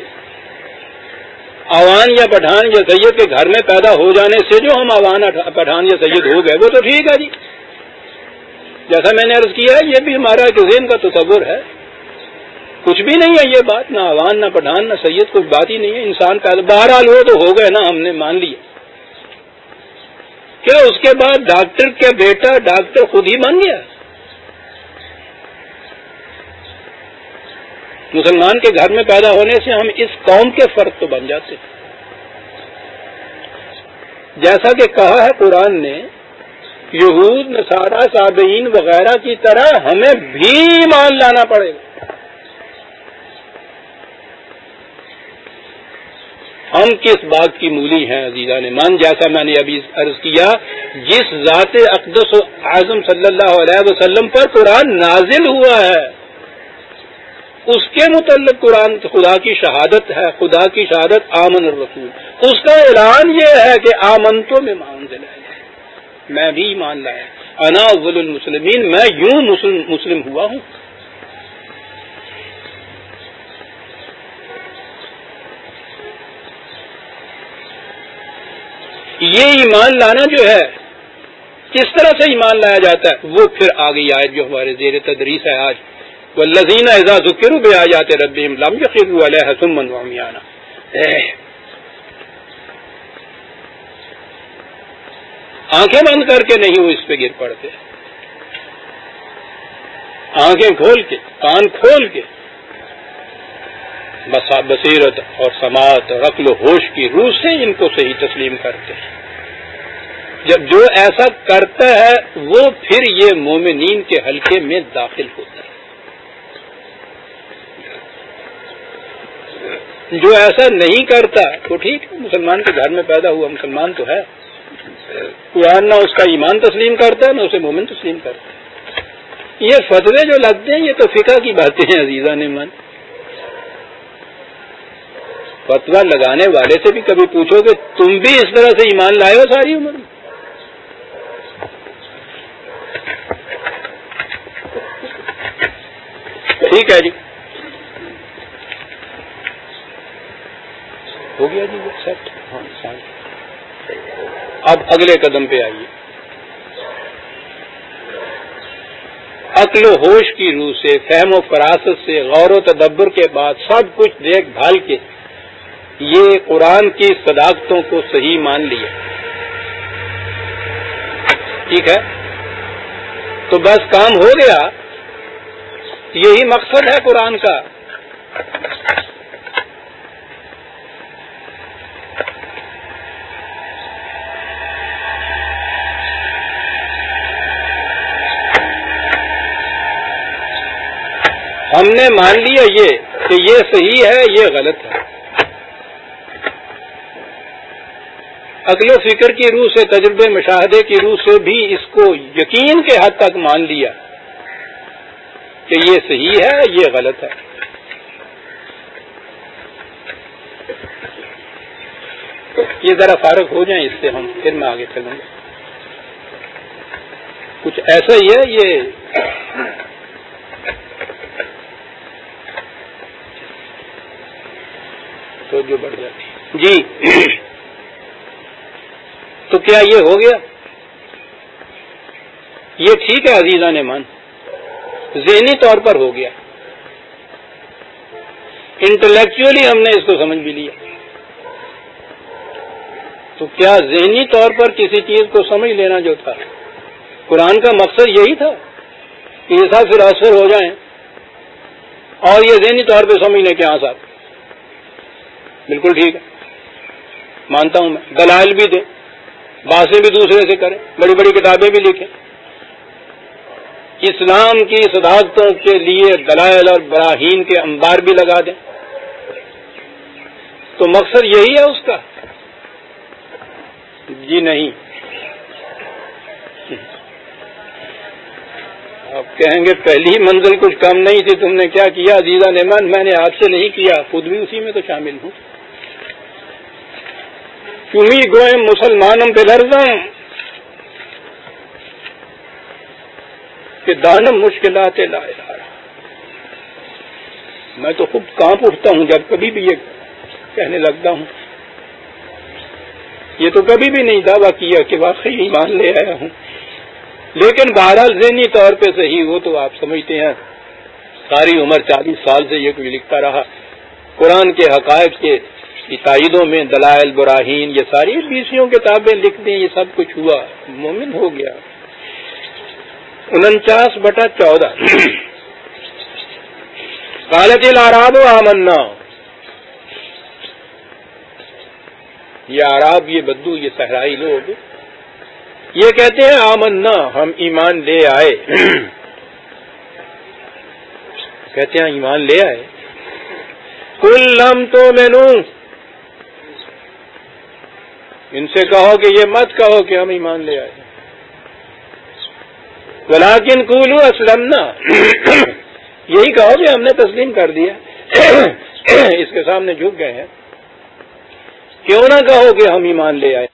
آوان یا پٹھان یا سید کے گھر میں پیدا ہو جانے سے جو ہم آوان پٹھان یا سید ہو گئے، وہ تو ٹھیک ہے جی۔ جیسا میں نے عرض کیا یہ بھی ہمارا ایک ذہن کا تصور ہے۔ کچھ بھی نہیں ہے یہ بات، نہ عوان نہ پٹھان، نہ سید، کوئی بات ہی نہیں ہے۔ انسان کا بہرحال وہ تو ہو گئے نا، ہم نے مان لیا۔ کیا اس کے بعد ڈاکٹر کیا بیٹا ڈاکٹر خود ہی مان گیا؟ مسلمان کے گھر میں پیدا ہونے سے ہم اس قوم کے فرق تو بن جاتے ہیں۔ جیسا کہ کہا ہے قرآن نے، یہود، نصارہ، صابئین وغیرہ کی طرح ہمیں بھی مان لانا پڑے گا۔ ہم کس بات کی مولی ہیں عزیزہ نے من جیسا میں نے ابھی عرض کیا، جس ذات اقدس و اعظم صلی اللہ علیہ وسلم پر قرآن نازل ہوا ہے، اس کے متعلق قرآن خدا کی شہادت ہے، خدا کی شہادت آمن الرسول۔ اس کا اعلان یہ ہے کہ آمن تو میں مان دلایا میں بھی مان لایا۔ انا افضل المسلمین، میں یوں مسلم مسلم ہوا ہوں۔ یہ ایمان لانا جو ہے، کس طرح سے ایمان لایا جاتا ہے؟ وہ پھر آ گئی آئے جو ہمارے زیر تدریس ہے آج وہ لذینہ اعزاز بے آ جاتے ربی لم یقین علیہ حسم منوامیانہ آنکھیں بند کر کے نہیں وہ اس پہ گر پڑتے۔ آنکھیں کھول کے، کان کھول کے۔ بصیرت اور سماعت اور عقل و ہوش کی روح سے ان کو صحیح تسلیم کرتے ہیں۔ جب جو ایسا کرتا ہے، وہ پھر یہ مومنین کے حلقے میں داخل ہوتا ہے۔ جو ایسا نہیں کرتا، تو ٹھیک ہے، مسلمان کے گھر میں پیدا ہوا، مسلمان تو ہے۔ قرآن نہ اس کا ایمان تسلیم کرتا ہے نہ اسے مومن تسلیم کرتا۔ ہے یہ فتوے جو لگتے ہیں، یہ تو فقہ کی باتیں ہیں عزیزہ نے من فتوا لگانے والے سے بھی کبھی پوچھو کہ تم بھی اس طرح سے ایمان لائے ہو ساری عمر میں؟ ٹھیک ہے جی۔ ہو گیا جی سیٹ ہاں اب اگلے قدم پہ آئیے۔ عقل و ہوش کی روح سے، فہم و فراست سے، غور و تدبر کے بعد سب کچھ دیکھ بھال کے یہ قرآن کی صداقتوں کو صحیح مان لیا ٹھیک ہے؟ تو بس کام ہو گیا۔ یہی مقصد ہے قرآن کا۔ ہم نے مان لیا یہ کہ یہ صحیح ہے، یہ غلط ہے۔ عقل و فکر کی روح سے، تجربے، مشاہدے کی روح سے بھی اس کو یقین کے حد تک مان لیا کہ یہ صحیح ہے، یہ غلط ہے۔ یہ ذرا فارغ ہو جائیں اس سے ہم، پھر میں آگے چلوں گا۔ کچھ ایسا ہی ہے، یہ تو جو بڑھ جاتی۔ جی۔ تو کیا یہ ہو گیا؟ یہ ٹھیک ہے عزیزہ نے مان۔ ذہنی طور پر ہو گیا۔ انٹلیکچولی ہم نے اس کو سمجھ بھی لیا۔ تو کیا ذہنی طور پر کسی چیز کو سمجھ لینا جو تھا؟ قرآن کا مقصد یہی تھا کہ یہ پھر اثر ہو جائیں اور یہ ذہنی طور پہ سمجھنے کے آسات ہاں بالکل ٹھیک ہے۔ مانتا ہوں میں۔ دلائل بھی دیں۔ باتیں بھی دوسرے سے کریں، بڑی بڑی کتابیں بھی لکھیں۔ اسلام کی صداقتوں کے لیے دلائل اور براہین کے انبار بھی لگا دیں۔ تو مقصد یہی ہے اس کا؟ جی نہیں۔ آپ کہیں گے، پہلی منزل کچھ کم نہیں تھی، تم نے کیا کیا؟ عزیزہ نعمان، میں نے آپ سے نہیں کیا، خود بھی اسی میں تو شامل ہوں۔ تمہیں گوئے مسلمانوں پہ لرزم کہ دانم مشکلات لائے میں تو خود کانپ اٹھتا ہوں جب کبھی بھی یہ کہنے لگتا ہوں۔ یہ تو کبھی بھی نہیں دعویٰ کیا کہ واقعی ایمان لے آیا ہوں۔ لیکن بہرحال ذہنی طور پہ صحیح ہو تو آپ سمجھتے ہیں۔ ساری عمر چالیس سال سے یہ کوئی لکھتا رہا۔ قرآن کے حقائق کے تائیدوں میں دلائل، براہین، یہ ساری بیسیوں کتابیں لکھ دیں، یہ سب کچھ ہوا، مومن ہو گیا۔ انچاس بٹا چودہ۔ کالت العراب و آمنا۔ یہ آراب یہ بدو، یہ صحرائی لوگ۔ یہ کہتے ہیں، آمنا، ہم ایمان لے آئے۔ کہتے ہیں، ایمان لے آئے۔ کل لم تو میں ان سے کہو کہ یہ مت کہو کہ ہم ایمان لے آئے بلاکن کولو اسلم یہی کہو کہ ہم نے تسلیم کر دیا۔ اس کے سامنے جھک گئے ہیں۔ کیوں نہ کہو کہ ہم ایمان لے آئے۔